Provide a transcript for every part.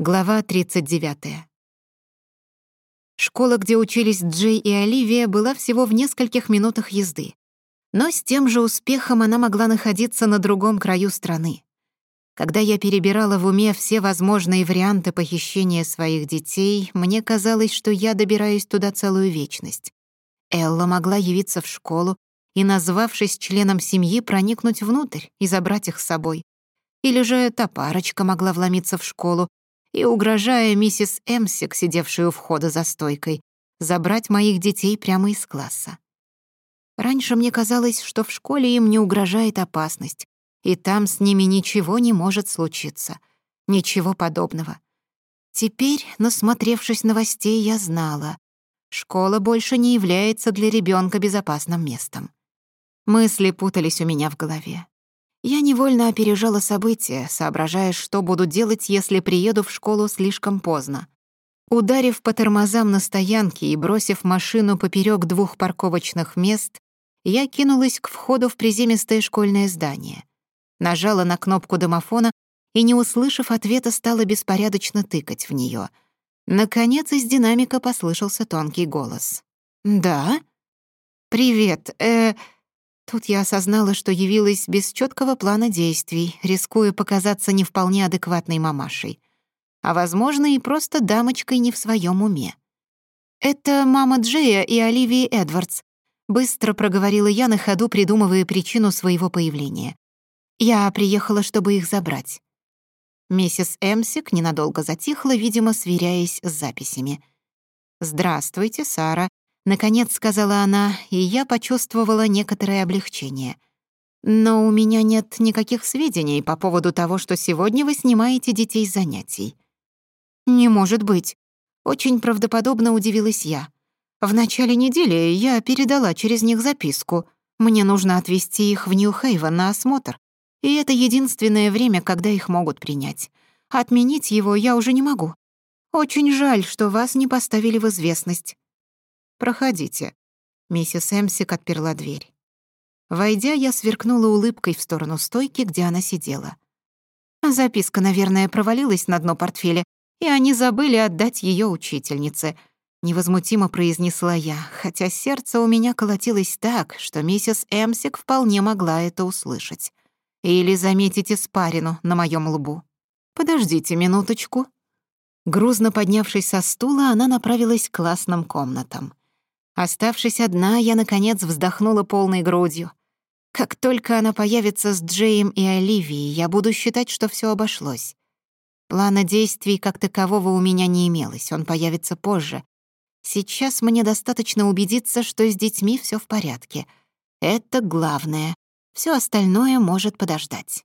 Глава 39. Школа, где учились Джей и Оливия, была всего в нескольких минутах езды. Но с тем же успехом она могла находиться на другом краю страны. Когда я перебирала в уме все возможные варианты похищения своих детей, мне казалось, что я добираюсь туда целую вечность. Элла могла явиться в школу и, назвавшись членом семьи, проникнуть внутрь и забрать их с собой. Или же эта парочка могла вломиться в школу, и, угрожая миссис Эмсик, сидевшую у входа за стойкой, забрать моих детей прямо из класса. Раньше мне казалось, что в школе им не угрожает опасность, и там с ними ничего не может случиться. Ничего подобного. Теперь, насмотревшись новостей, я знала. Школа больше не является для ребенка безопасным местом. Мысли путались у меня в голове. Я невольно опережала события, соображая, что буду делать, если приеду в школу слишком поздно. Ударив по тормозам на стоянке и бросив машину поперек двух парковочных мест, я кинулась к входу в приземистое школьное здание. Нажала на кнопку домофона и, не услышав ответа, стала беспорядочно тыкать в нее. Наконец из динамика послышался тонкий голос. «Да?» «Привет, э...» Тут я осознала, что явилась без четкого плана действий, рискуя показаться не вполне адекватной мамашей. А, возможно, и просто дамочкой не в своем уме. «Это мама Джея и Оливии Эдвардс», — быстро проговорила я на ходу, придумывая причину своего появления. «Я приехала, чтобы их забрать». Миссис Эмсик ненадолго затихла, видимо, сверяясь с записями. «Здравствуйте, Сара. Наконец сказала она, и я почувствовала некоторое облегчение. «Но у меня нет никаких сведений по поводу того, что сегодня вы снимаете детей с занятий». «Не может быть», — очень правдоподобно удивилась я. «В начале недели я передала через них записку. Мне нужно отвезти их в Нью-Хейвен на осмотр, и это единственное время, когда их могут принять. Отменить его я уже не могу. Очень жаль, что вас не поставили в известность». «Проходите». Миссис Эмсик отперла дверь. Войдя, я сверкнула улыбкой в сторону стойки, где она сидела. Записка, наверное, провалилась на дно портфеля, и они забыли отдать ее учительнице. Невозмутимо произнесла я, хотя сердце у меня колотилось так, что миссис Эмсик вполне могла это услышать. Или заметить испарину на моем лбу. «Подождите минуточку». Грузно поднявшись со стула, она направилась к классным комнатам. Оставшись одна, я, наконец, вздохнула полной грудью. Как только она появится с Джейм и Оливией, я буду считать, что все обошлось. Плана действий как такового у меня не имелось, он появится позже. Сейчас мне достаточно убедиться, что с детьми все в порядке. Это главное. Все остальное может подождать.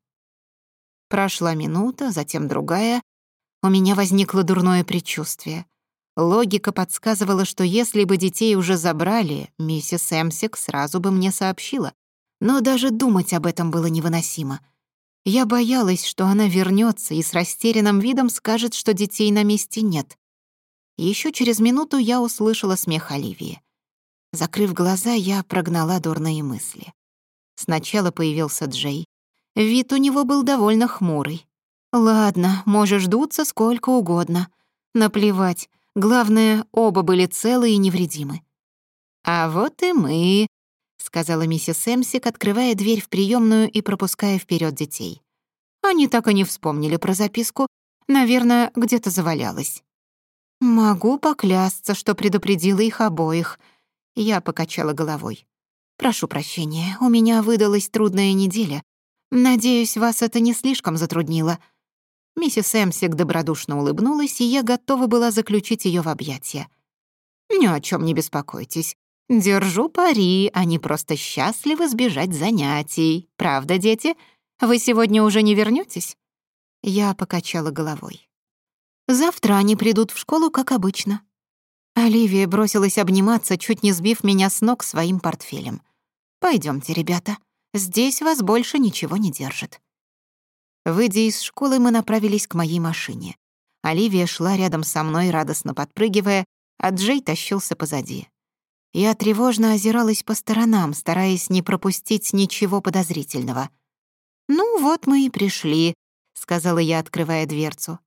Прошла минута, затем другая. У меня возникло дурное предчувствие — Логика подсказывала, что если бы детей уже забрали, миссис Эмсик сразу бы мне сообщила. Но даже думать об этом было невыносимо. Я боялась, что она вернется и с растерянным видом скажет, что детей на месте нет. Еще через минуту я услышала смех Оливии. Закрыв глаза, я прогнала дурные мысли. Сначала появился Джей. Вид у него был довольно хмурый. «Ладно, можешь дуться сколько угодно. Наплевать, Главное, оба были целы и невредимы. «А вот и мы», — сказала миссис Эмсик, открывая дверь в приемную и пропуская вперед детей. Они так и не вспомнили про записку. Наверное, где-то завалялась. «Могу поклясться, что предупредила их обоих», — я покачала головой. «Прошу прощения, у меня выдалась трудная неделя. Надеюсь, вас это не слишком затруднило». Миссис Эмсик добродушно улыбнулась, и я готова была заключить ее в объятия. «Ни о чем не беспокойтесь. Держу пари, они просто счастливы сбежать занятий. Правда, дети? Вы сегодня уже не вернетесь? Я покачала головой. «Завтра они придут в школу, как обычно». Оливия бросилась обниматься, чуть не сбив меня с ног своим портфелем. Пойдемте, ребята. Здесь вас больше ничего не держит». Выйдя из школы, мы направились к моей машине. Оливия шла рядом со мной, радостно подпрыгивая, а Джей тащился позади. Я тревожно озиралась по сторонам, стараясь не пропустить ничего подозрительного. «Ну вот мы и пришли», — сказала я, открывая дверцу.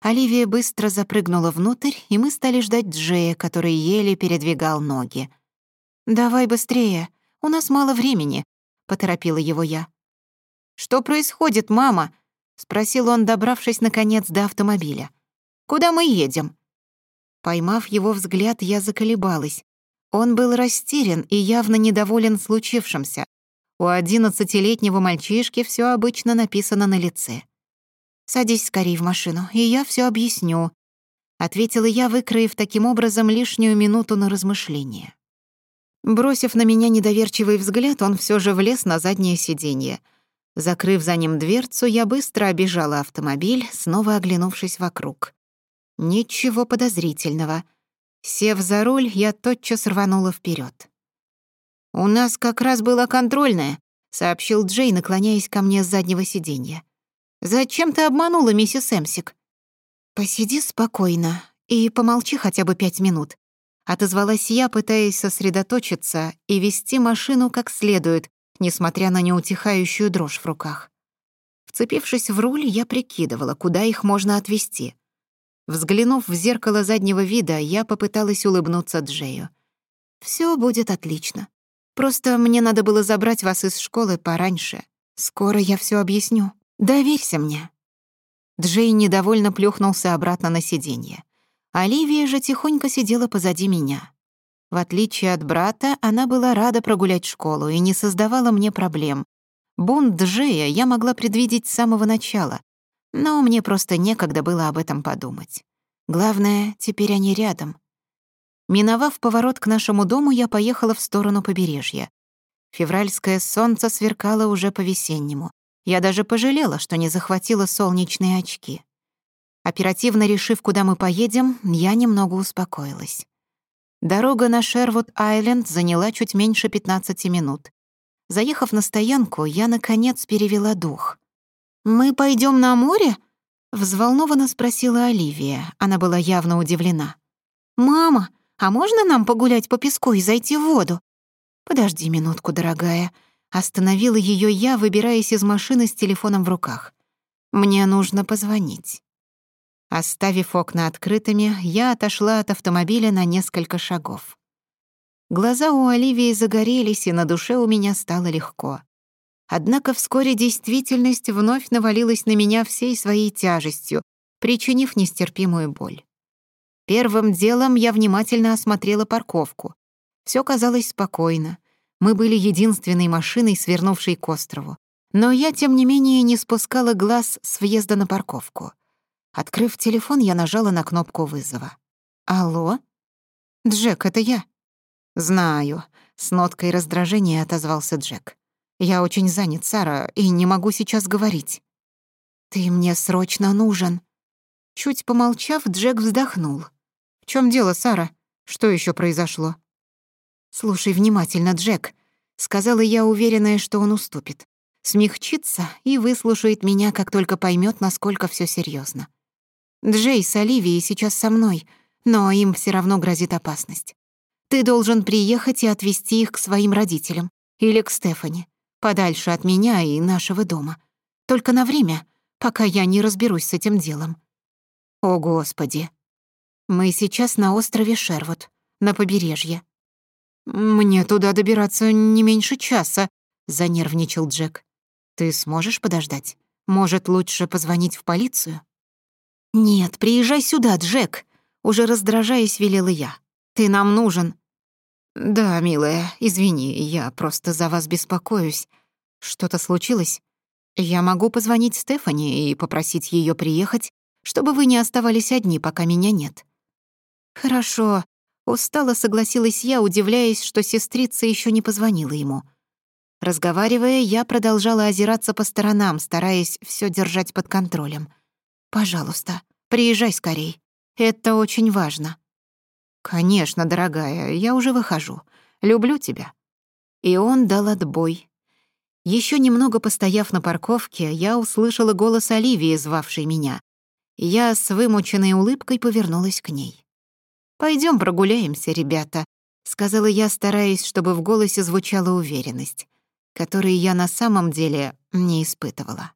Оливия быстро запрыгнула внутрь, и мы стали ждать Джея, который еле передвигал ноги. «Давай быстрее, у нас мало времени», — поторопила его я. «Что происходит, мама?» — спросил он, добравшись, наконец, до автомобиля. «Куда мы едем?» Поймав его взгляд, я заколебалась. Он был растерян и явно недоволен случившимся. У одиннадцатилетнего мальчишки все обычно написано на лице. «Садись скорее в машину, и я все объясню», — ответила я, выкроив таким образом лишнюю минуту на размышление. Бросив на меня недоверчивый взгляд, он все же влез на заднее сиденье — Закрыв за ним дверцу, я быстро обежала автомобиль, снова оглянувшись вокруг. Ничего подозрительного. Сев за руль, я тотчас рванула вперед. «У нас как раз была контрольная», — сообщил Джей, наклоняясь ко мне с заднего сиденья. «Зачем ты обманула миссис Эмсик?» «Посиди спокойно и помолчи хотя бы пять минут», — отозвалась я, пытаясь сосредоточиться и вести машину как следует, несмотря на неутихающую дрожь в руках. Вцепившись в руль, я прикидывала, куда их можно отвезти. Взглянув в зеркало заднего вида, я попыталась улыбнуться Джею. «Всё будет отлично. Просто мне надо было забрать вас из школы пораньше. Скоро я всё объясню. Доверься мне». Джей недовольно плюхнулся обратно на сиденье. Оливия же тихонько сидела позади меня. В отличие от брата, она была рада прогулять школу и не создавала мне проблем. Бунт Джея я могла предвидеть с самого начала, но мне просто некогда было об этом подумать. Главное, теперь они рядом. Миновав поворот к нашему дому, я поехала в сторону побережья. Февральское солнце сверкало уже по-весеннему. Я даже пожалела, что не захватила солнечные очки. Оперативно решив, куда мы поедем, я немного успокоилась. Дорога на Шервуд-Айленд заняла чуть меньше 15 минут. Заехав на стоянку, я, наконец, перевела дух. «Мы пойдем на море?» — взволнованно спросила Оливия. Она была явно удивлена. «Мама, а можно нам погулять по песку и зайти в воду?» «Подожди минутку, дорогая», Остановила ее я, выбираясь из машины с телефоном в руках. Мне нужно позвонить. оставив окна открытыми, я отошла от автомобиля на несколько шагов. Глаза у Оливии загорелись, и на душе у меня стало легко. Однако вскоре действительность вновь навалилась на меня всей своей тяжестью, причинив нестерпимую боль. Первым делом я внимательно осмотрела парковку. Все казалось спокойно. Мы были единственной машиной, свернувшей к острову. Но я, тем не менее, не спускала глаз с въезда на парковку. Открыв телефон, я нажала на кнопку вызова. «Алло? Джек, это я?» «Знаю», — с ноткой раздражения отозвался Джек. «Я очень занят, Сара, и не могу сейчас говорить». «Ты мне срочно нужен». Чуть помолчав, Джек вздохнул. «В чем дело, Сара? Что еще произошло?» «Слушай внимательно, Джек», — сказала я, уверенная, что он уступит. Смягчится и выслушает меня, как только поймет, насколько все серьезно. Джей с Оливией сейчас со мной, но им все равно грозит опасность. Ты должен приехать и отвезти их к своим родителям или к Стефани, подальше от меня и нашего дома. Только на время, пока я не разберусь с этим делом. О, Господи! Мы сейчас на острове Шервуд, на побережье. Мне туда добираться не меньше часа, занервничал Джек. Ты сможешь подождать? Может, лучше позвонить в полицию? «Нет, приезжай сюда, Джек!» Уже раздражаясь, велела я. «Ты нам нужен!» «Да, милая, извини, я просто за вас беспокоюсь. Что-то случилось? Я могу позвонить Стефани и попросить ее приехать, чтобы вы не оставались одни, пока меня нет». «Хорошо», — устало согласилась я, удивляясь, что сестрица еще не позвонила ему. Разговаривая, я продолжала озираться по сторонам, стараясь все держать под контролем — «Пожалуйста, приезжай скорей. Это очень важно». «Конечно, дорогая, я уже выхожу. Люблю тебя». И он дал отбой. Еще немного постояв на парковке, я услышала голос Оливии, звавшей меня. Я с вымученной улыбкой повернулась к ней. Пойдем прогуляемся, ребята», — сказала я, стараясь, чтобы в голосе звучала уверенность, которой я на самом деле не испытывала.